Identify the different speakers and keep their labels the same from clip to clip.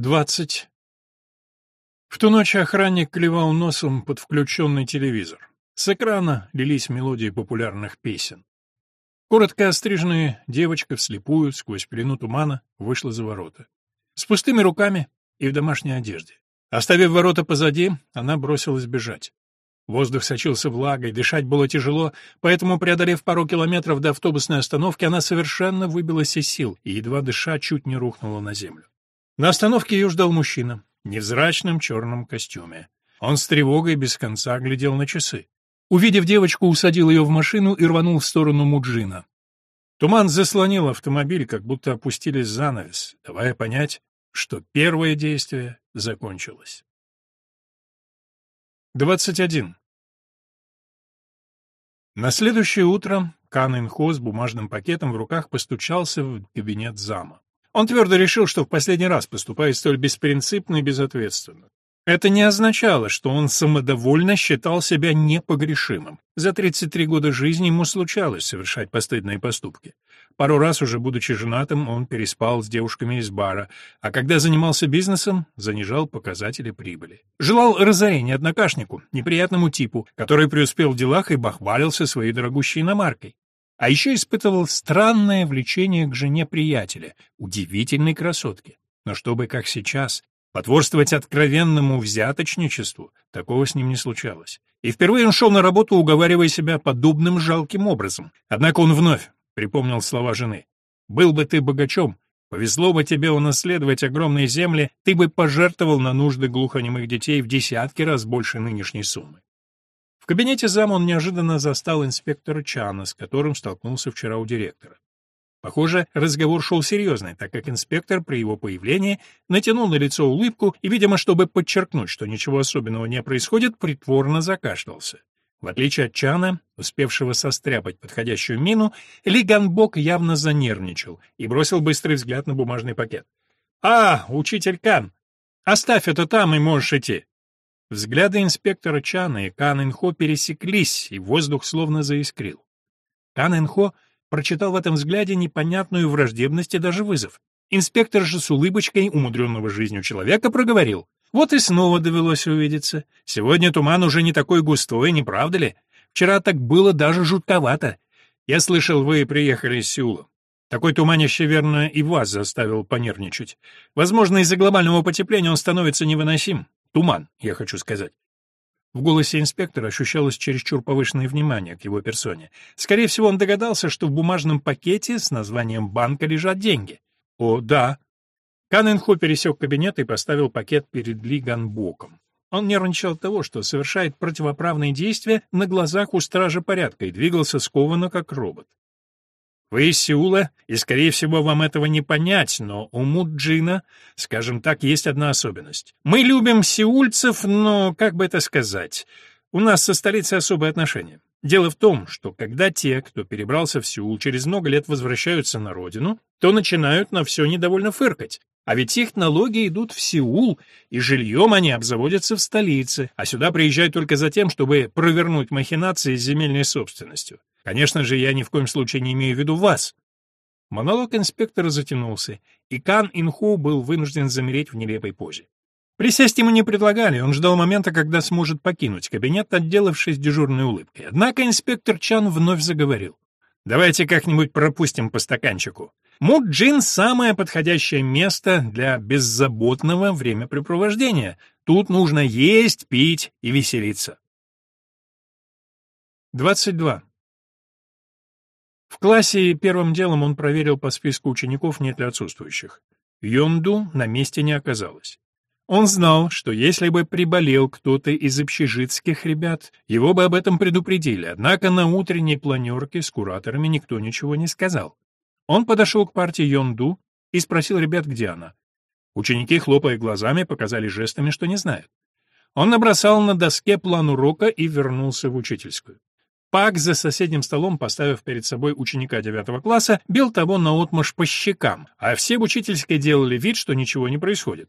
Speaker 1: Двадцать. В ту ночь охранник клевал носом под включенный телевизор. С экрана лились мелодии популярных песен. Коротко остриженная девочка вслепую, сквозь пелену тумана, вышла за ворота. С пустыми руками и в домашней одежде. Оставив ворота позади, она бросилась бежать. Воздух сочился влагой, дышать было тяжело, поэтому, преодолев пару километров до автобусной остановки, она совершенно выбилась из сил и, едва дыша, чуть не рухнула на землю. На остановке ее ждал мужчина, в невзрачном черном костюме. Он с тревогой без конца глядел на часы. Увидев девочку, усадил ее в машину и рванул в сторону Муджина. Туман заслонил автомобиль, как будто опустили занавес, давая понять, что первое действие закончилось. 21. На следующее утро Кан Инхо с бумажным пакетом в руках постучался в кабинет зама. Он твердо решил, что в последний раз поступает столь беспринципно и безответственно. Это не означало, что он самодовольно считал себя непогрешимым. За 33 года жизни ему случалось совершать постыдные поступки. Пару раз уже будучи женатым, он переспал с девушками из бара, а когда занимался бизнесом, занижал показатели прибыли. Желал разорения однокашнику, неприятному типу, который преуспел в делах и бахвалился своей дорогущей иномаркой. А еще испытывал странное влечение к жене приятеля, удивительной красотке. Но чтобы, как сейчас, Потворствовать откровенному взяточничеству такого с ним не случалось. И впервые он шел на работу, уговаривая себя подобным жалким образом. Однако он вновь припомнил слова жены. «Был бы ты богачом, повезло бы тебе унаследовать огромные земли, ты бы пожертвовал на нужды глухонемых детей в десятки раз больше нынешней суммы». Кабинете зам он неожиданно застал инспектора Чана, с которым столкнулся вчера у директора. Похоже, разговор шел серьезный, так как инспектор при его появлении натянул на лицо улыбку и, видимо, чтобы подчеркнуть, что ничего особенного не происходит, притворно закашлялся. В отличие от Чана, успевшего состряпать подходящую мину, Ли Ганбок явно занервничал и бросил быстрый взгляд на бумажный пакет. «А, учитель Кан! Оставь это там и можешь идти!» Взгляды инспектора Чана и Кан Инхо пересеклись, и воздух словно заискрил. Кан Инхо — прочитал в этом взгляде непонятную враждебность и даже вызов. Инспектор же с улыбочкой умудренного жизнью человека проговорил. Вот и снова довелось увидеться. Сегодня туман уже не такой густой, не правда ли? Вчера так было даже жутковато. Я слышал, вы приехали из Сеула. Такой туманище, верно, и вас заставил понервничать. Возможно, из-за глобального потепления он становится невыносим. Туман, я хочу сказать. В голосе инспектора ощущалось чересчур повышенное внимание к его персоне. Скорее всего, он догадался, что в бумажном пакете с названием банка лежат деньги. О, да. Канненхо пересек кабинет и поставил пакет перед Ли Ганбоком. Он нервничал от того, что совершает противоправные действия на глазах у стража порядка и двигался скованно, как робот. Вы из Сеула, и, скорее всего, вам этого не понять, но у Муджина, скажем так, есть одна особенность. Мы любим сеульцев, но, как бы это сказать, у нас со столицей особые отношения. Дело в том, что когда те, кто перебрался в Сеул, через много лет возвращаются на родину, то начинают на все недовольно фыркать. А ведь их налоги идут в Сеул, и жильем они обзаводятся в столице, а сюда приезжают только за тем, чтобы провернуть махинации с земельной собственностью. Конечно же, я ни в коем случае не имею в виду вас. Монолог инспектора затянулся, и Кан Инху был вынужден замереть в нелепой позе. Присесть ему не предлагали, он ждал момента, когда сможет покинуть кабинет, отделавшись дежурной улыбкой. Однако инспектор Чан вновь заговорил. «Давайте как-нибудь пропустим по стаканчику. Муджин — самое подходящее место для беззаботного времяпрепровождения. Тут нужно есть, пить и веселиться». 22. В классе первым делом он проверил по списку учеников, нет ли отсутствующих. Йонду на месте не оказалось. Он знал, что если бы приболел кто-то из общежитских ребят, его бы об этом предупредили, однако на утренней планерке с кураторами никто ничего не сказал. Он подошел к партии Йонду и спросил ребят, где она. Ученики, хлопая глазами, показали жестами, что не знают. Он набросал на доске план урока и вернулся в учительскую. Пак за соседним столом, поставив перед собой ученика девятого класса, бил того наотмашь по щекам, а все в учительской делали вид, что ничего не происходит.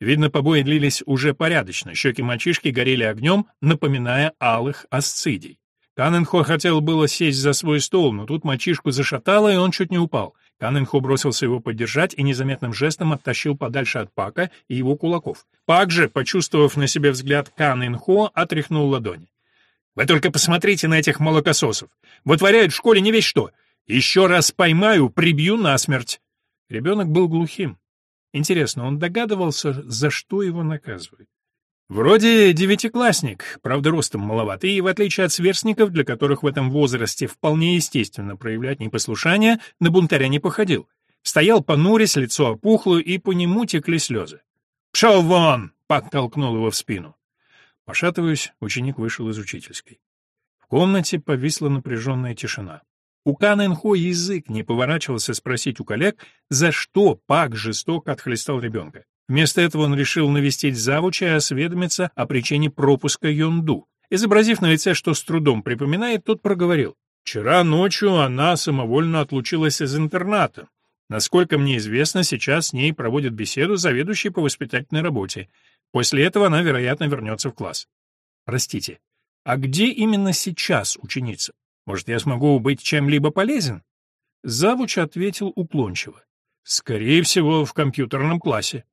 Speaker 1: Видно, побои длились уже порядочно, щеки мальчишки горели огнем, напоминая алых асцидий. Канненхо хотел было сесть за свой стол, но тут мальчишку зашатало, и он чуть не упал. Канненхо бросился его поддержать и незаметным жестом оттащил подальше от Пака и его кулаков. Пак же, почувствовав на себе взгляд Канненхо, отряхнул ладони. «Вы только посмотрите на этих молокососов! Вытворяют в школе не весь что! Еще раз поймаю, прибью насмерть!» Ребенок был глухим. Интересно, он догадывался, за что его наказывают? Вроде девятиклассник, правда ростом маловат, и, в отличие от сверстников, для которых в этом возрасте вполне естественно проявлять непослушание, на бунтаря не походил. Стоял понурясь, лицо опухло, и по нему текли слезы. «Пшел вон!» — подтолкнул его в спину. Пошатываясь, ученик вышел из учительской. В комнате повисла напряженная тишина. У Канэнхо язык не поворачивался спросить у коллег, за что Пак жестоко отхлестал ребенка. Вместо этого он решил навестить завуча и осведомиться о причине пропуска Йонду. Изобразив на лице, что с трудом припоминает, тот проговорил. «Вчера ночью она самовольно отлучилась из интерната. Насколько мне известно, сейчас с ней проводит беседу заведующий по воспитательной работе. После этого она, вероятно, вернется в класс». «Простите, а где именно сейчас ученица? Может, я смогу быть чем-либо полезен?» Завуч ответил уклончиво. «Скорее всего, в компьютерном классе».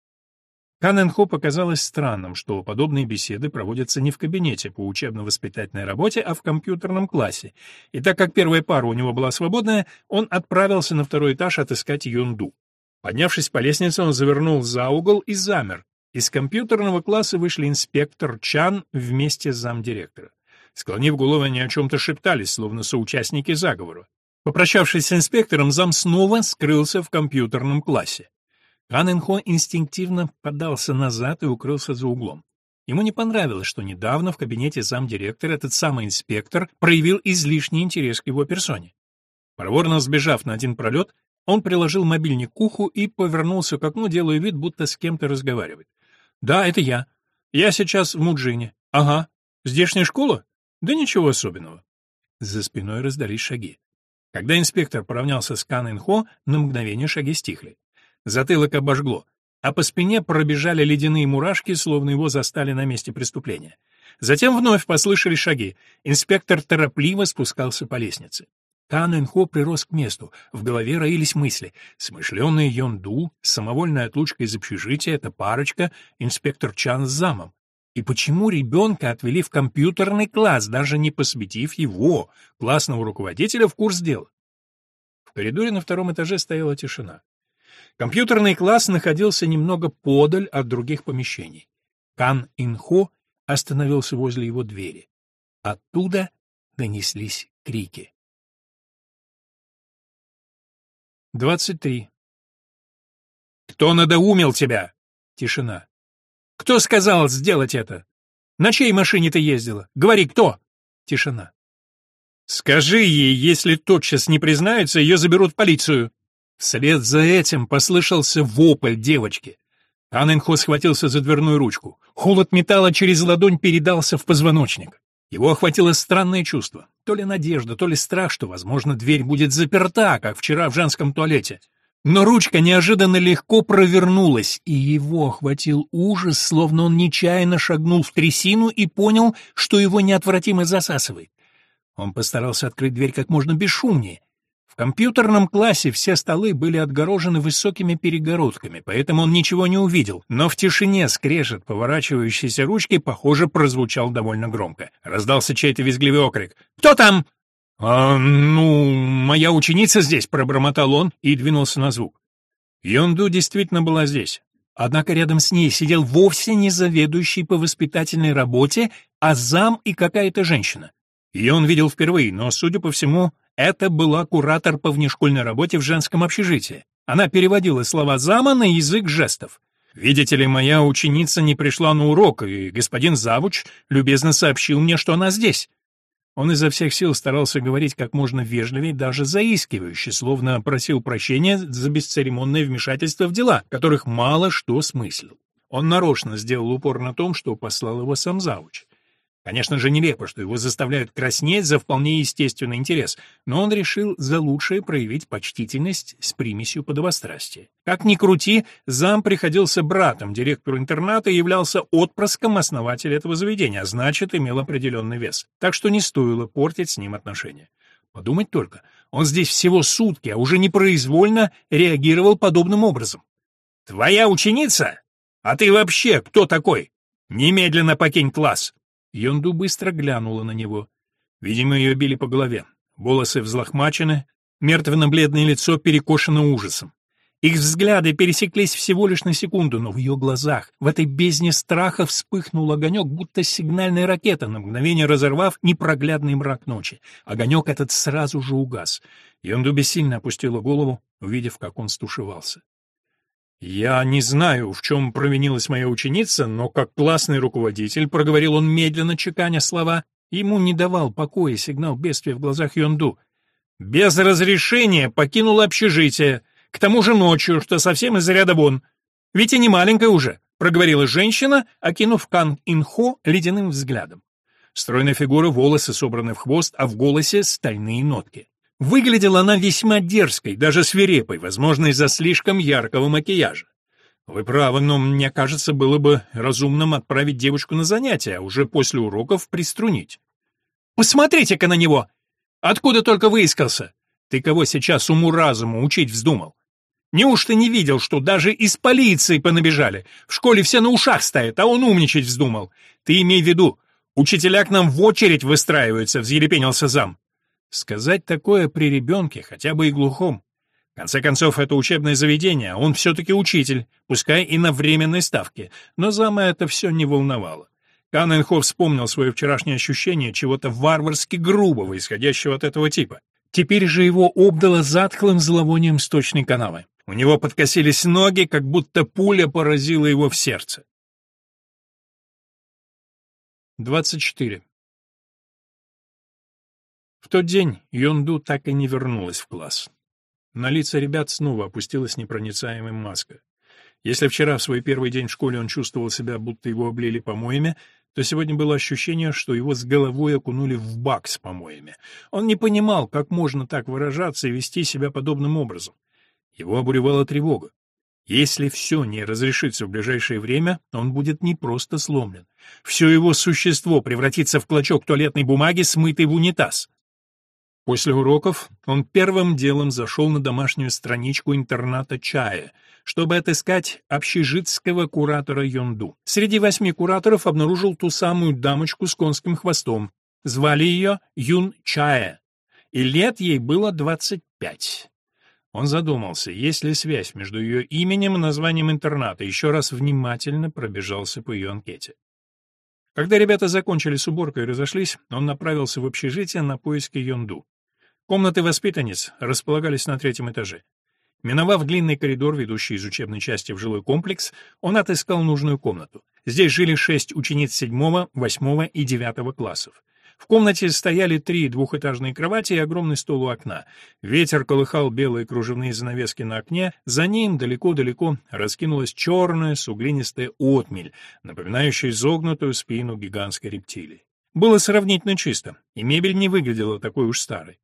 Speaker 1: Канненхо показалось странным, что подобные беседы проводятся не в кабинете по учебно-воспитательной работе, а в компьютерном классе. И так как первая пара у него была свободная, он отправился на второй этаж отыскать Юнду. Поднявшись по лестнице, он завернул за угол и замер. Из компьютерного класса вышли инспектор Чан вместе с замдиректора. Склонив голову, они о чем-то шептались, словно соучастники заговора. Попрощавшись с инспектором, зам снова скрылся в компьютерном классе. Канненхо инстинктивно подался назад и укрылся за углом. Ему не понравилось, что недавно в кабинете замдиректора этот самый инспектор проявил излишний интерес к его персоне. Проворно сбежав на один пролет, он приложил мобильник к уху и повернулся к окну, делая вид, будто с кем-то разговаривает. «Да, это я. Я сейчас в Муджине. Ага. Здешняя школа? Да ничего особенного». За спиной раздались шаги. Когда инспектор поравнялся с Канненхо, на мгновение шаги стихли. Затылок обожгло, а по спине пробежали ледяные мурашки, словно его застали на месте преступления. Затем вновь послышались шаги. Инспектор торопливо спускался по лестнице. Кан Энхо прирос к месту, в голове роились мысли. Смышленый Йонду, самовольная отлучка из общежития — это парочка, инспектор Чан с замом. И почему ребенка отвели в компьютерный класс, даже не посвятив его, классного руководителя, в курс дела? В коридоре на втором этаже стояла тишина. Компьютерный класс находился немного подаль от других помещений. Кан Инхо остановился возле его двери. Оттуда донеслись крики. 23. «Кто надоумил тебя?» Тишина. «Кто сказал сделать это? На чьей машине ты ездила? Говори, кто?» Тишина. «Скажи ей, если тотчас не признается, ее заберут в полицию». Вслед за этим послышался вопль девочки. Анненхо схватился за дверную ручку. Холод металла через ладонь передался в позвоночник. Его охватило странное чувство. То ли надежда, то ли страх, что, возможно, дверь будет заперта, как вчера в женском туалете. Но ручка неожиданно легко провернулась, и его охватил ужас, словно он нечаянно шагнул в трясину и понял, что его неотвратимо засасывает. Он постарался открыть дверь как можно бесшумнее, в компьютерном классе все столы были отгорожены высокими перегородками, поэтому он ничего не увидел, но в тишине скрежет поворачивающейся ручки, похоже, прозвучал довольно громко. Раздался чей-то визгливый окрик. «Кто там?» «А, ну, моя ученица здесь», — пробормотал он и двинулся на звук. Йонду действительно была здесь. Однако рядом с ней сидел вовсе не заведующий по воспитательной работе, а зам и какая-то женщина. Ее он видел впервые, но, судя по всему, это была куратор по внешкольной работе в женском общежитии. Она переводила слова зама на язык жестов. «Видите ли, моя ученица не пришла на урок, и господин Завуч любезно сообщил мне, что она здесь». Он изо всех сил старался говорить как можно вежливее, даже заискивающе, словно просил прощения за бесцеремонное вмешательство в дела, которых мало что смыслил. Он нарочно сделал упор на том, что послал его сам Завуч. Конечно же, нелепо, что его заставляют краснеть за вполне естественный интерес, но он решил за лучшее проявить почтительность с примесью подобострастия. Как ни крути, зам приходился братом директору интерната и являлся отпрыском основателя этого заведения, а значит, имел определенный вес. Так что не стоило портить с ним отношения. Подумать только, Он здесь всего сутки, а уже непроизвольно реагировал подобным образом. «Твоя ученица? А ты вообще кто такой? Немедленно покинь класс!» Йонду быстро глянула на него. Видимо, ее били по голове. Волосы взлохмачены, мертвенно-бледное лицо перекошено ужасом. Их взгляды пересеклись всего лишь на секунду, но в ее глазах, в этой бездне страха вспыхнул огонек, будто сигнальная ракета, на мгновение разорвав непроглядный мрак ночи. Огонек этот сразу же угас. Йонду бессильно опустила голову, увидев, как он стушевался. «Я не знаю, в чем провинилась моя ученица, но как классный руководитель, — проговорил он медленно, чеканя слова, — ему не давал покоя сигнал бедствия в глазах Йонду. Без разрешения покинул общежитие». К тому же ночью, что совсем из ряда вон. Ведь и не маленькая уже, проговорила женщина, окинув Кан Инхо ледяным взглядом. Стройная фигура, волосы собраны в хвост, а в голосе стальные нотки. Выглядела она весьма дерзкой, даже свирепой, возможно, из-за слишком яркого макияжа. Вы правы, но мне кажется, было бы разумным отправить девушку на занятия, а уже после уроков приструнить. Посмотрите-ка на него! Откуда только выискался? Ты кого сейчас уму-разуму учить вздумал? Неужто не видел, что даже из полиции понабежали? В школе все на ушах стоят, а он умничать вздумал. Ты имей в виду, учителя к нам в очередь выстраиваются, взъерепенился зам. Сказать такое при ребенке, хотя бы и глухом. В конце концов, это учебное заведение, а он все-таки учитель, пускай и на временной ставке, но зама это все не волновало. Канненхоф вспомнил свое вчерашнее ощущение чего-то варварски грубого, исходящего от этого типа. Теперь же его обдало затхлым зловонием сточной канавы. У него подкосились ноги, как будто пуля поразила его в сердце. 24. В тот день Йонду так и не вернулась в класс. На лица ребят снова опустилась непроницаемая маска. Если вчера, в свой первый день в школе, он чувствовал себя, будто его облили помоями, то сегодня было ощущение, что его с головой окунули в бак с помоями. Он не понимал, как можно так выражаться и вести себя подобным образом. Его обуревала тревога. Если все не разрешится в ближайшее время, он будет не просто сломлен. Все его существо превратится в клочок туалетной бумаги, смытый в унитаз. После уроков он первым делом зашел на домашнюю страничку интерната Чая, чтобы отыскать общежитского куратора Йонду. Среди восьми кураторов обнаружил ту самую дамочку с конским хвостом. Звали ее Юн Чая, и лет ей было двадцать пять. Он задумался, есть ли связь между ее именем и названием интерната, еще раз внимательно пробежался по ее анкете. Когда ребята закончили с уборкой и разошлись, он направился в общежитие на поиски Йонду. Комнаты воспитанниц располагались на третьем этаже. Миновав длинный коридор, ведущий из учебной части в жилой комплекс, он отыскал нужную комнату. Здесь жили шесть учениц седьмого, восьмого и девятого классов. В комнате стояли три двухэтажные кровати и огромный стол у окна. Ветер колыхал белые кружевные занавески на окне, за ним далеко-далеко раскинулась черная суглинистая отмель, напоминающая изогнутую спину гигантской рептилии. Было сравнительно чисто, и мебель не выглядела такой уж старой.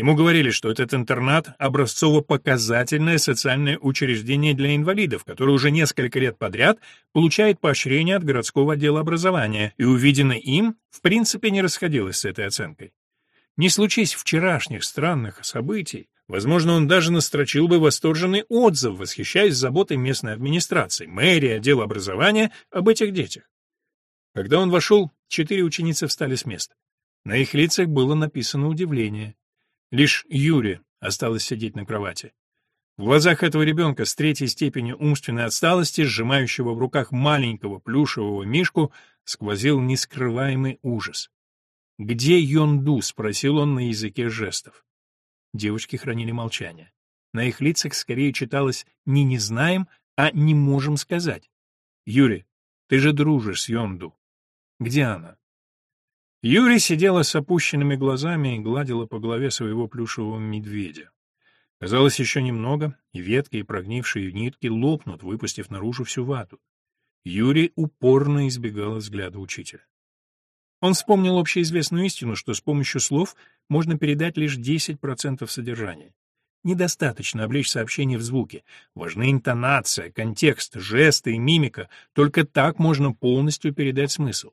Speaker 1: Ему говорили, что этот интернат — образцово-показательное социальное учреждение для инвалидов, которое уже несколько лет подряд получает поощрение от городского отдела образования, и увиденное им, в принципе, не расходилось с этой оценкой. Не случись вчерашних странных событий, возможно, он даже настрочил бы восторженный отзыв, восхищаясь заботой местной администрации, мэрии, отдела образования об этих детях. Когда он вошел, четыре ученицы встали с места. На их лицах было написано удивление. Лишь Юре осталось сидеть на кровати. В глазах этого ребенка с третьей степенью умственной отсталости, сжимающего в руках маленького плюшевого мишку, сквозил нескрываемый ужас. «Где Йонду?» — спросил он на языке жестов. Девочки хранили молчание. На их лицах скорее читалось не «не знаем», а «не можем сказать». «Юрий, ты же дружишь с Йонду. Где она?» Юрий сидела с опущенными глазами и гладила по голове своего плюшевого медведя. Казалось, еще немного, и ветки, и прогнившие нитки лопнут, выпустив наружу всю вату. Юрий упорно избегал взгляда учителя. Он вспомнил общеизвестную истину, что с помощью слов можно передать лишь 10% содержания. Недостаточно облечь сообщение в звуки. Важны интонация, контекст, жесты и мимика. Только так можно полностью передать смысл.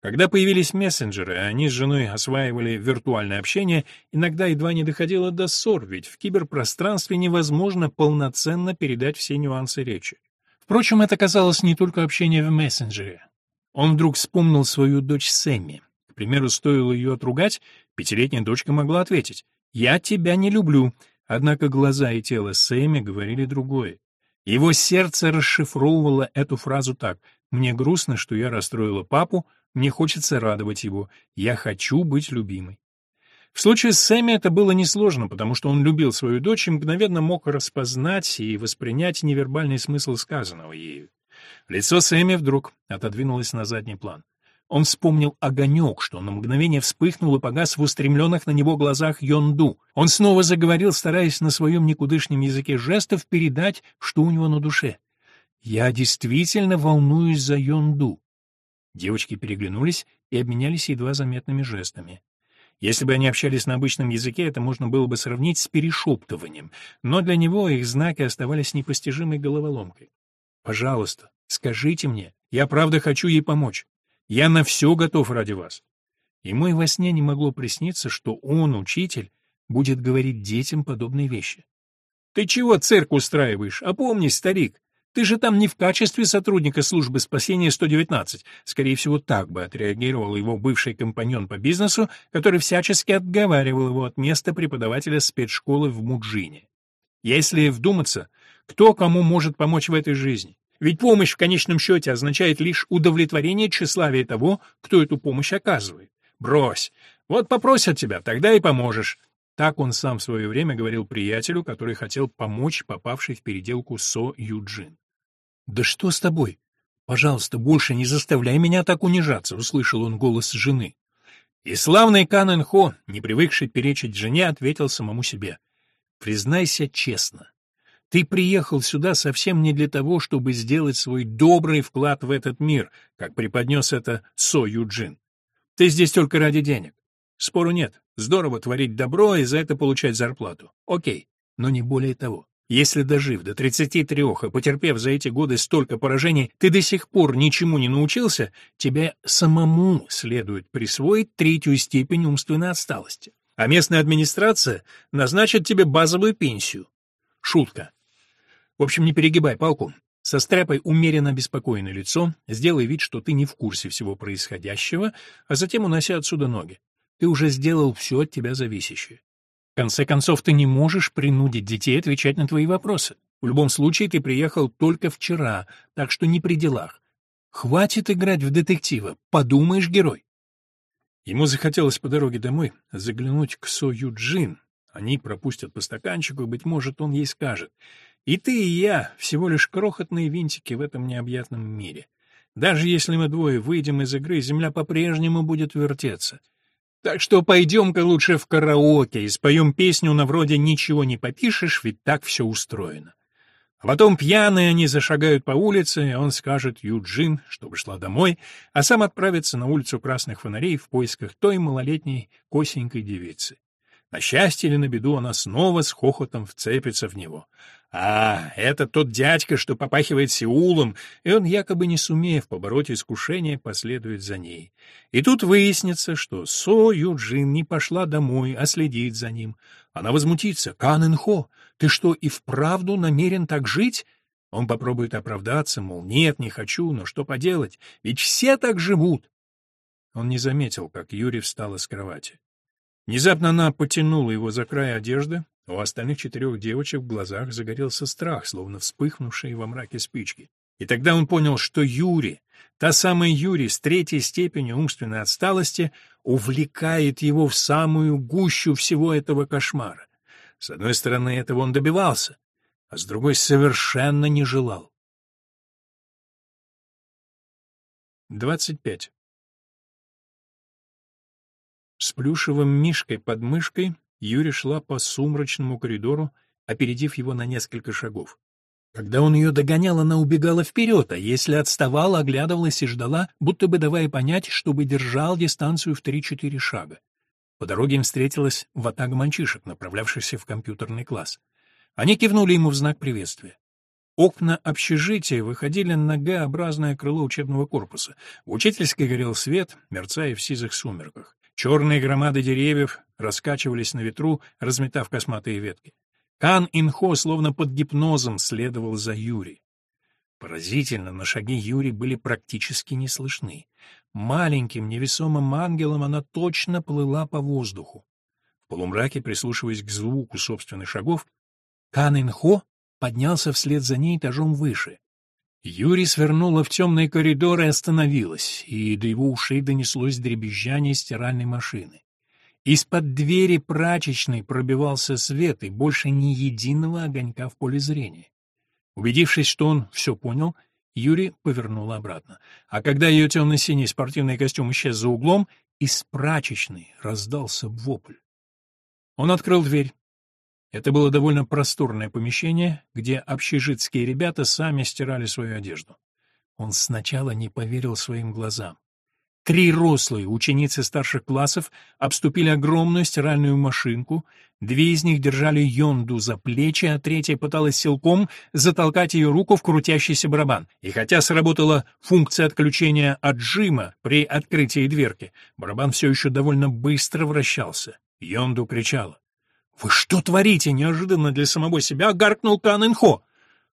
Speaker 1: Когда появились мессенджеры, они с женой осваивали виртуальное общение, иногда едва не доходило до ссор, ведь в киберпространстве невозможно полноценно передать все нюансы речи. Впрочем, это казалось не только общение в мессенджере. Он вдруг вспомнил свою дочь Сэмми. К примеру, стоило ее отругать, пятилетняя дочка могла ответить «Я тебя не люблю», однако глаза и тело Сэмми говорили другое. Его сердце расшифровывало эту фразу так «Мне грустно, что я расстроила папу, мне хочется радовать его. Я хочу быть любимой. В случае с Сэмми это было несложно, потому что он любил свою дочь и мгновенно мог распознать и воспринять невербальный смысл сказанного ею. Лицо Сэмми вдруг отодвинулось на задний план. Он вспомнил огонек, что на мгновение вспыхнул и погас в устремленных на него глазах Йонду. Он снова заговорил, стараясь на своем никудышнем языке жестов передать, что у него на душе. «Я действительно волнуюсь за Йонду. Девочки переглянулись и обменялись едва заметными жестами. Если бы они общались на обычном языке, это можно было бы сравнить с перешептыванием, но для него их знаки оставались непостижимой головоломкой. «Пожалуйста, скажите мне, я правда хочу ей помочь. Я на все готов ради вас». Ему и во сне не могло присниться, что он, учитель, будет говорить детям подобные вещи. «Ты чего цирк устраиваешь? Опомнись, старик. Ты же там не в качестве сотрудника службы спасения 119. Скорее всего, так бы отреагировал его бывший компаньон по бизнесу, который всячески отговаривал его от места преподавателя спецшколы в Муджине. Если вдуматься, кто кому может помочь в этой жизни? Ведь помощь в конечном счете означает лишь удовлетворение тщеславия того, кто эту помощь оказывает. Брось. Вот попросят тебя, тогда и поможешь. Так он сам в свое время говорил приятелю, который хотел помочь попавшей в переделку Со Юджин. «Да что с тобой? Пожалуйста, больше не заставляй меня так унижаться», — услышал он голос жены. И славный Канэн Хо, не привыкший перечить жене, ответил самому себе. «Признайся честно, ты приехал сюда совсем не для того, чтобы сделать свой добрый вклад в этот мир, как преподнес это Со Юджин. Ты здесь только ради денег. Спору нет. Здорово творить добро и за это получать зарплату. Окей, но не более того. Если дожив до 33 и потерпев за эти годы столько поражений, ты до сих пор ничему не научился, тебе самому следует присвоить третью степень умственной отсталости. А местная администрация назначит тебе базовую пенсию. Шутка. В общем, не перегибай палку. Состряпай умеренно беспокойное лицо, сделай вид, что ты не в курсе всего происходящего, а затем уноси отсюда ноги. Ты уже сделал все от тебя зависящее. Конце концов, ты не можешь принудить детей отвечать на твои вопросы. В любом случае, ты приехал только вчера, так что не при делах. Хватит играть в детектива, подумаешь, герой. Ему захотелось по дороге домой заглянуть к Со Юджин. Они пропустят по стаканчику, быть может, он ей скажет. И ты, и я — всего лишь крохотные винтики в этом необъятном мире. Даже если мы двое выйдем из игры, Земля по-прежнему будет вертеться. Так что пойдем-ка лучше в караоке и споем песню на вроде «Ничего не попишешь, ведь так все устроено». А потом пьяные они зашагают по улице, и он скажет Юджин, чтобы шла домой, а сам отправится на улицу красных фонарей в поисках той малолетней косенькой девицы. На счастье или на беду она снова с хохотом вцепится в него. А, это тот дядька, что попахивает Сеулом, и он, якобы не сумев побороть искушение, последует за ней. И тут выяснится, что Со Юджин не пошла домой, а следит за ним. Она возмутится. «Кан Хо, ты что, и вправду намерен так жить?» Он попробует оправдаться, мол, нет, не хочу, но что поделать, ведь все так живут. Он не заметил, как Юрий встала с кровати. Внезапно она потянула его за край одежды, у остальных четырех девочек в глазах загорелся страх, словно вспыхнувшие во мраке спички. И тогда он понял, что Юрий, та самая Юрий с третьей степенью умственной отсталости, увлекает его в самую гущу всего этого кошмара. С одной стороны, этого он добивался, а с другой совершенно не желал. 25. С плюшевым мишкой под мышкой Юрия шла по сумрачному коридору, опередив его на несколько шагов. Когда он ее догонял, она убегала вперед, а если отставала, оглядывалась и ждала, будто бы давая понять, чтобы держал дистанцию в три-четыре шага. По дороге им встретилась ватага мальчишек, направлявшихся в компьютерный класс. Они кивнули ему в знак приветствия. Окна общежития выходили на Г-образное крыло учебного корпуса. В учительской горел свет, мерцая в сизых сумерках. Черные громады деревьев раскачивались на ветру, разметав косматые ветки. Кан Инхо словно под гипнозом следовал за Юри. Поразительно, но шаги Юри были практически не слышны. Маленьким невесомым ангелом она точно плыла по воздуху. В полумраке, прислушиваясь к звуку собственных шагов, Кан Инхо поднялся вслед за ней этажом выше. Юри свернула в темный коридор и остановилась, и до его ушей донеслось дребезжание стиральной машины. Из-под двери прачечной пробивался свет, и больше ни единого огонька в поле зрения. Убедившись, что он все понял, Юрий повернула обратно. А когда ее темно-синий спортивный костюм исчез за углом, из прачечной раздался вопль. Он открыл дверь. Это было довольно просторное помещение, где общежитские ребята сами стирали свою одежду. Он сначала не поверил своим глазам. Три рослые ученицы старших классов обступили огромную стиральную машинку, две из них держали Йонду за плечи, а третья пыталась силком затолкать ее руку в крутящийся барабан. И хотя сработала функция отключения отжима при открытии дверки, барабан все еще довольно быстро вращался. Йонду кричала. «Вы что творите?» — неожиданно для самого себя гаркнул Кан Инхо.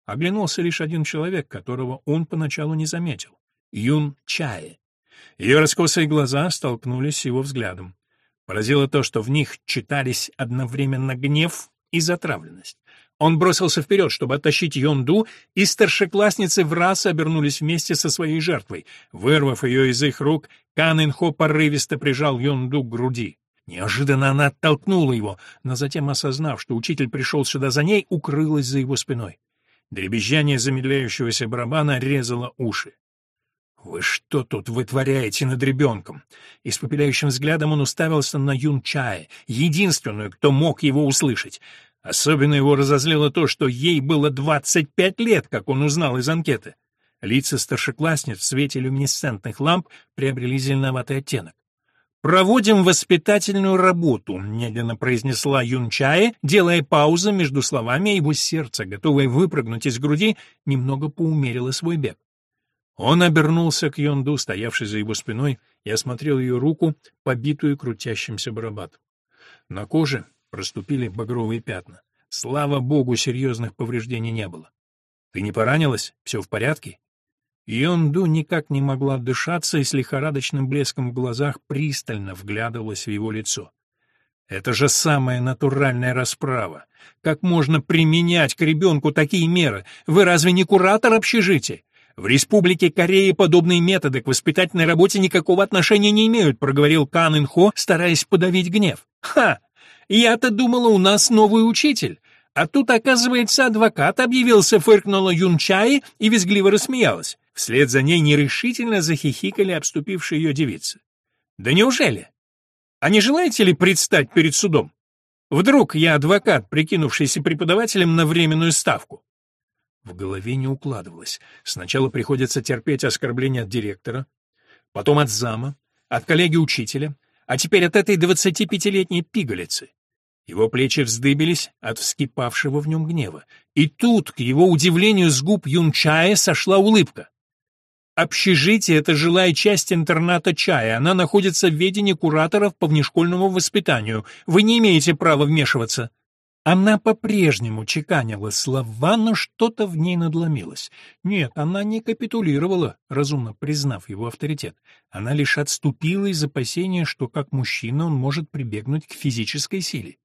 Speaker 1: Оглянулся лишь один человек, которого он поначалу не заметил. Юн Чае. Ее раскосые глаза столкнулись с его взглядом. Поразило то, что в них читались одновременно гнев и затравленность. Он бросился вперед, чтобы оттащить Йонду, и старшеклассницы в раз обернулись вместе со своей жертвой. Вырвав ее из их рук, Кан Инхо порывисто прижал Йонду к груди. Неожиданно она оттолкнула его, но затем, осознав, что учитель пришел сюда за ней, укрылась за его спиной. Дребезжание замедляющегося барабана резало уши. «Вы что тут вытворяете над ребенком?» Испопеляющим взглядом он уставился на Юн Чая, единственную, кто мог его услышать. Особенно его разозлило то, что ей было 25 лет, как он узнал из анкеты. Лица старшеклассниц в свете люминесцентных ламп приобрели зеленоватый оттенок. «Проводим воспитательную работу», — медленно произнесла Юн Чая, делая паузу между словами, его сердце, готовое выпрыгнуть из груди, немного поумерило свой бег. Он обернулся к Йонду, стоявшей за его спиной, и осмотрел ее руку, побитую крутящимся барабатом. На коже проступили багровые пятна. Слава богу, серьезных повреждений не было. «Ты не поранилась? Все в порядке?» Йонду никак не могла дышаться и с лихорадочным блеском в глазах пристально вглядывалась в его лицо. Это же самая натуральная расправа. Как можно применять к ребенку такие меры? Вы разве не куратор общежития? В Республике Корея подобные методы к воспитательной работе никакого отношения не имеют, проговорил Кан Ин Хо, стараясь подавить гнев. Ха! Я-то думала, у нас новый учитель. А тут, оказывается, адвокат объявился, фыркнула Юнчай и визгливо рассмеялась. Вслед за ней нерешительно захихикали обступившие ее девицы. Да неужели? А не желаете ли предстать перед судом? Вдруг я адвокат, прикинувшийся преподавателем на временную ставку? В голове не укладывалось. Сначала приходится терпеть оскорбления от директора, потом от зама, от коллеги-учителя, а теперь от этой двадцатипятилетней пигалицы. Его плечи вздыбились от вскипавшего в нем гнева. И тут, к его удивлению, с губ Юнчая сошла улыбка. Общежитие — это жилая часть интерната Чая. Она находится в ведении кураторов по внешкольному воспитанию. Вы не имеете права вмешиваться. Она по-прежнему чеканила слова, но что-то в ней надломилось. Нет, она не капитулировала, разумно признав его авторитет. Она лишь отступила из опасения, что как мужчина он может прибегнуть к физической силе.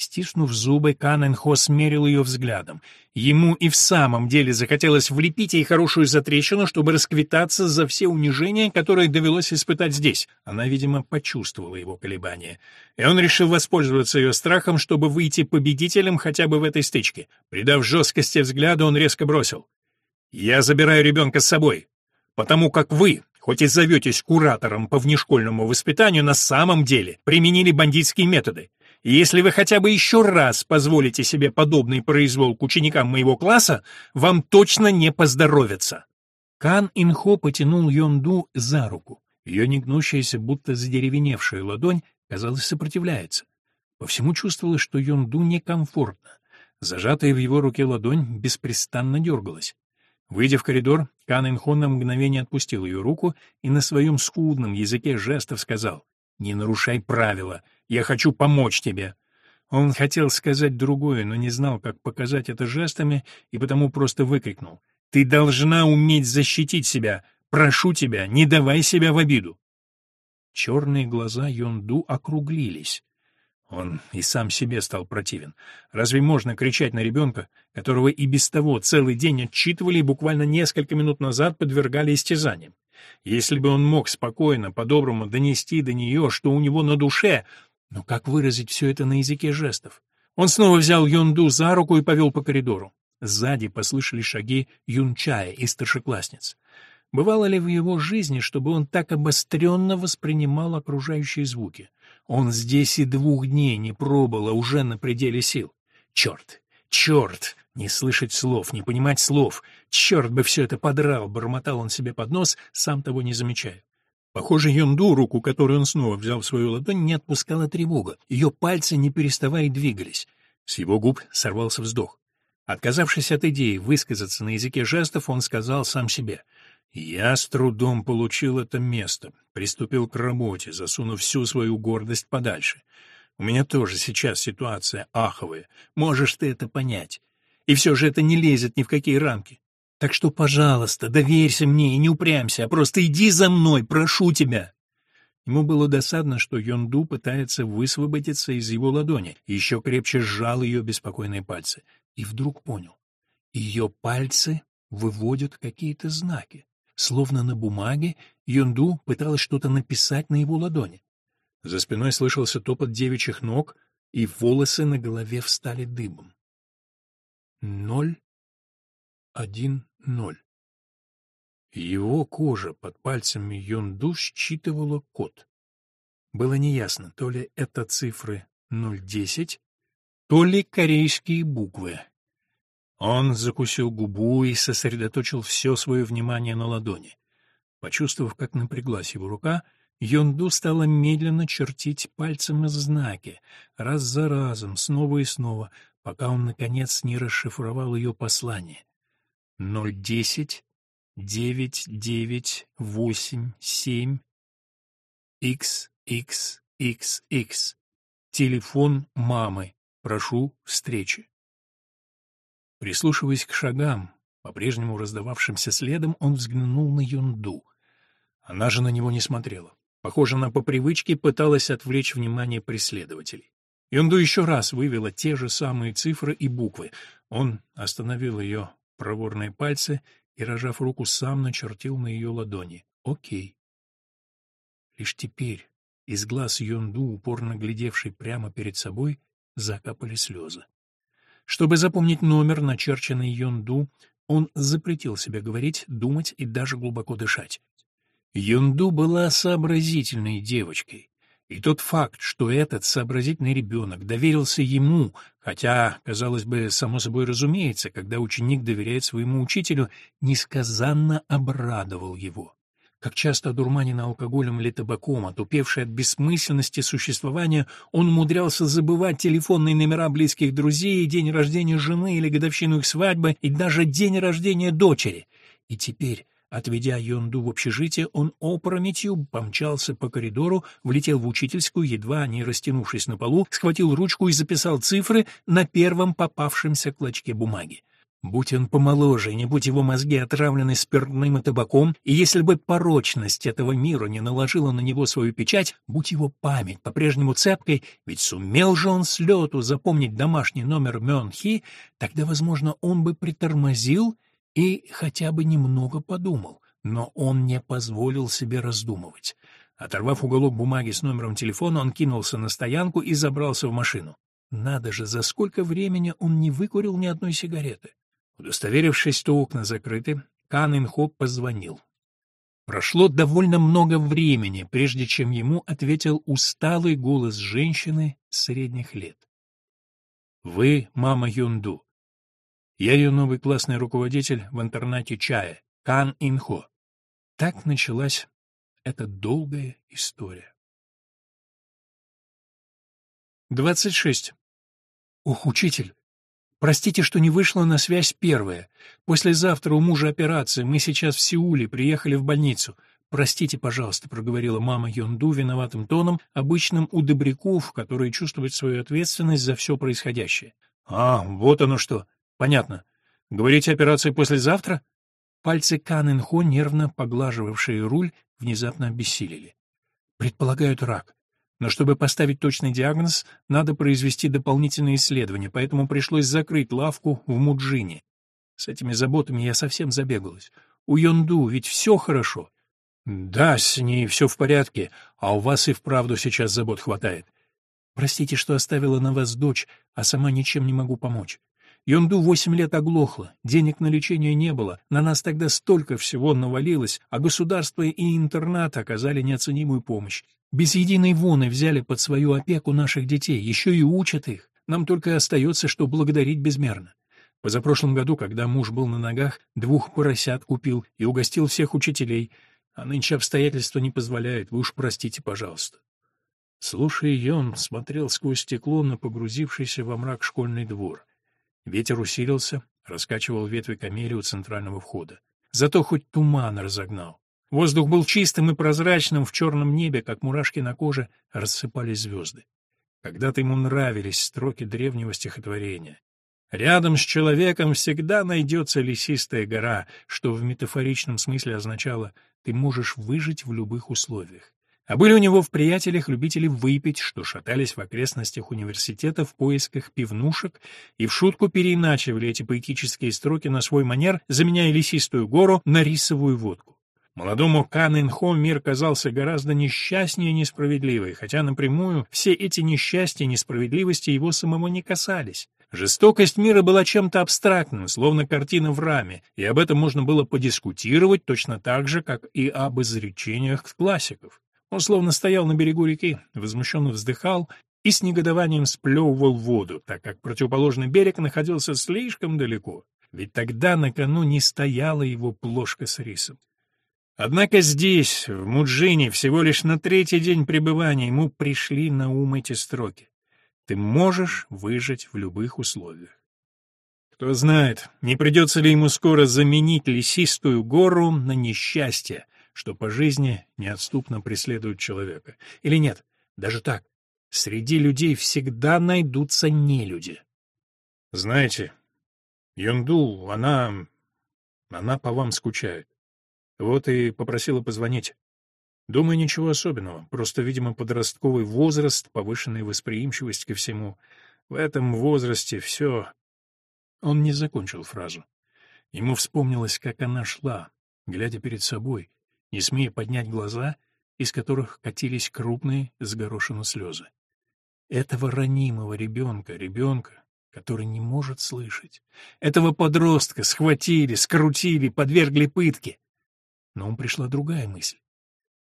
Speaker 1: Стиснув зубы, Каненхо смерил ее взглядом. Ему и в самом деле захотелось влепить ей хорошую затрещину, чтобы расквитаться за все унижения, которые довелось испытать здесь. Она, видимо, почувствовала его колебания. И он решил воспользоваться ее страхом, чтобы выйти победителем хотя бы в этой стычке. Придав жесткости взгляду, он резко бросил. «Я забираю ребенка с собой, потому как вы, хоть и зоветесь куратором по внешкольному воспитанию, на самом деле применили бандитские методы. Если вы хотя бы еще раз позволите себе подобный произвол к ученикам моего класса, вам точно не поздоровится». Кан Инхо потянул Йонду за руку. Ее негнущаяся, будто задеревеневшая ладонь, казалось, сопротивляется. По всему чувствовалось, что Йонду некомфортно. Зажатая в его руке ладонь беспрестанно дергалась. Выйдя в коридор, Кан Инхон на мгновение отпустил ее руку и на своем скудном языке жестов сказал «Не нарушай правила, я хочу помочь тебе». Он хотел сказать другое, но не знал, как показать это жестами, и потому просто выкрикнул «Ты должна уметь защитить себя! Прошу тебя, не давай себя в обиду!» Черные глаза Йонду округлились. Он и сам себе стал противен. Разве можно кричать на ребенка, которого и без того целый день отчитывали и буквально несколько минут назад подвергали истязаниям? Если бы он мог спокойно, по-доброму донести до нее, что у него на душе, но как выразить все это на языке жестов? Он снова взял Юнду за руку и повел по коридору. Сзади послышались шаги Юнчая и старшеклассниц. Бывало ли в его жизни, чтобы он так обостренно воспринимал окружающие звуки? Он здесь и двух дней не пробыл, а уже на пределе сил. Черт! Черт! Не слышать слов, не понимать слов. Черт бы все это подрал, бормотал он себе под нос, сам того не замечая. Похоже, Юнду, руку которую он снова взял в свою ладонь, не отпускала тревога. Ее пальцы, не переставая, двигались. С его губ сорвался вздох. Отказавшись от идеи высказаться на языке жестов, он сказал сам себе — я с трудом получил это место, приступил к работе, засунув всю свою гордость подальше. У меня тоже сейчас ситуация аховая, можешь ты это понять. И все же это не лезет ни в какие рамки. Так что, пожалуйста, доверься мне и не упрямься, а просто иди за мной, прошу тебя. Ему было досадно, что Йонду пытается высвободиться из его ладони, и еще крепче сжал ее беспокойные пальцы. И вдруг понял. Ее пальцы выводят какие-то знаки. Словно на бумаге, Юнду пыталась что-то написать на его ладони. За спиной слышался топот девичьих ног, и волосы на голове встали дыбом. Ноль, один, ноль. Его кожа под пальцами Юнду считывала код. Было неясно, то ли это цифры 010, то ли корейские буквы. Он закусил губу и сосредоточил все свое внимание на ладони. Почувствовав, как напряглась его рука, Йонду стала медленно чертить пальцем знаки, раз за разом, снова и снова, пока он, наконец, не расшифровал ее послание. «Ноль десять, девять, девять, восемь, семь, икс, икс, икс, икс. Телефон мамы. Прошу встречи». Прислушиваясь к шагам, по-прежнему раздававшимся следом, он взглянул на Юнду. Она же на него не смотрела. Похоже, она по привычке пыталась отвлечь внимание преследователей. Юнду еще раз вывела те же самые цифры и буквы. Он остановил ее проворные пальцы и, рожав руку, сам начертил на ее ладони. «Окей». Лишь теперь из глаз Юнду, упорно глядевшей прямо перед собой, закапали слезы. Чтобы запомнить номер, начерченный Юнду, он запретил себе говорить, думать и даже глубоко дышать. Юнду была сообразительной девочкой. И тот факт, что этот сообразительный ребенок доверился ему, хотя, казалось бы, само собой разумеется, когда ученик доверяет своему учителю, несказанно обрадовал его как часто одурманенный алкоголем или табаком, отупевший от бессмысленности существования, он умудрялся забывать телефонные номера близких друзей, день рождения жены или годовщину их свадьбы, и даже день рождения дочери. И теперь, отведя Йонду в общежитие, он опрометью помчался по коридору, влетел в учительскую, едва не растянувшись на полу, схватил ручку и записал цифры на первом попавшемся клочке бумаги. Будь он помоложе, не будь его мозги отравлены спиртным и табаком, и если бы порочность этого мира не наложила на него свою печать, будь его память по-прежнему цепкой, ведь сумел же он с лету запомнить домашний номер Мёнхи, тогда, возможно, он бы притормозил и хотя бы немного подумал, но он не позволил себе раздумывать. Оторвав уголок бумаги с номером телефона, он кинулся на стоянку и забрался в машину. Надо же, за сколько времени он не выкурил ни одной сигареты. Удостоверившись, что окна закрыты, Кан Инхо позвонил. Прошло довольно много времени, прежде чем ему ответил усталый голос женщины средних лет. «Вы мама Юнду. Я ее новый классный руководитель в интернате Чая, Кан Инхо». Так началась эта долгая история. 26. Ух, учитель, Простите, что не вышла на связь первая. Послезавтра у мужа операция, мы сейчас в Сеуле, приехали в больницу. «Простите, пожалуйста», — проговорила мама Йонду виноватым тоном, обычным у добряков, которые чувствуют свою ответственность за все происходящее. «А, вот оно что. Понятно. Говорите, операция послезавтра?» Пальцы Кан Инхо, нервно поглаживавшие руль, внезапно обессилели. «Предполагают рак. Но чтобы поставить точный диагноз, надо произвести дополнительные исследования, поэтому пришлось закрыть лавку в Муджине. С этими заботами я совсем забегалась. У Йонду ведь все хорошо. Да, с ней все в порядке, а у вас и вправду сейчас забот хватает. Простите, что оставила на вас дочь, а сама ничем не могу помочь. Йонду восемь лет оглохла, денег на лечение не было, на нас тогда столько всего навалилось, а государство и интернат оказали неоценимую помощь. Без единой воны взяли под свою опеку наших детей, еще и учат их. Нам только и остается, что благодарить безмерно. Позапрошлом году, когда муж был на ногах, двух поросят купил и угостил всех учителей — а нынче обстоятельства не позволяют, вы уж простите, пожалуйста. Слушая ее, он смотрел сквозь стекло на погрузившийся во мрак школьный двор. Ветер усилился, раскачивал ветви камели у центрального входа. Зато хоть туман разогнал. Воздух был чистым и прозрачным, в черном небе, как мурашки на коже, рассыпались звезды. Когда-то ему нравились строки древнего стихотворения. Рядом с человеком всегда найдется лесистая гора, что в метафоричном смысле означало «ты можешь выжить в любых условиях». А были у него в приятелях любители выпить, что шатались в окрестностях университета в поисках пивнушек и в шутку переиначивали эти поэтические строки на свой манер, заменяя лесистую гору на рисовую водку. Молодому Кан Инхо мир казался гораздо несчастнее и несправедливый, хотя напрямую все эти несчастья и несправедливости его самого не касались. Жестокость мира была чем-то абстрактным, словно картина в раме, и об этом можно было подискутировать точно так же, как и об изречениях классиков. Он словно стоял на берегу реки, возмущенно вздыхал и с негодованием сплевывал воду, так как противоположный берег находился слишком далеко, ведь тогда на кону не стояла его плошка с рисом. Однако здесь, в Муджине, всего лишь на третий день пребывания ему пришли на ум эти строки. Ты можешь выжить в любых условиях. Кто знает, не придется ли ему скоро заменить лесистую гору на несчастье, что по жизни неотступно преследует человека. Или нет, даже так, среди людей всегда найдутся нелюди. Знаете, Юнду, она... она по вам скучает. Вот и попросила позвонить. Думаю, ничего особенного, просто, видимо, подростковый возраст, повышенная восприимчивость ко всему. В этом возрасте все... Он не закончил фразу. Ему вспомнилось, как она шла, глядя перед собой, не смея поднять глаза, из которых катились крупные с горошину слезы. Этого ранимого ребенка, ребенка, который не может слышать. Этого подростка схватили, скрутили, подвергли пытке. Но ум пришла другая мысль.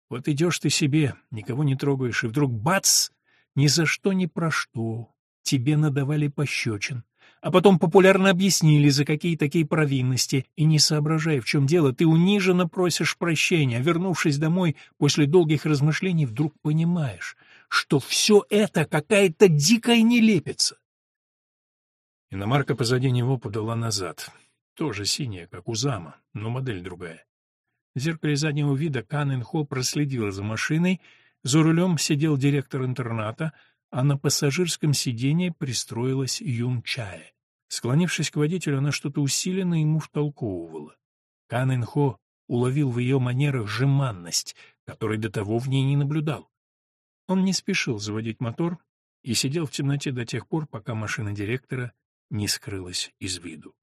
Speaker 1: Вот идешь ты себе, никого не трогаешь, и вдруг бац! Ни за что, ни про что. Тебе надавали пощечин. А потом популярно объяснили, за какие такие провинности, и не соображая, в чем дело, ты униженно просишь прощения, а вернувшись домой после долгих размышлений, вдруг понимаешь, что все это какая-то дикая нелепица. Иномарка позади него подала назад. Тоже синяя, как у зама, но модель другая. В зеркале заднего вида Канн Хо проследила за машиной, за рулем сидел директор интерната, а на пассажирском сиденье пристроилась Юн Чая. Склонившись к водителю, она что-то усиленно ему втолковывала. Канн Хо уловил в ее манерах жеманность, которой до того в ней не наблюдал. Он не спешил заводить мотор и сидел в темноте до тех пор, пока машина директора не скрылась из виду.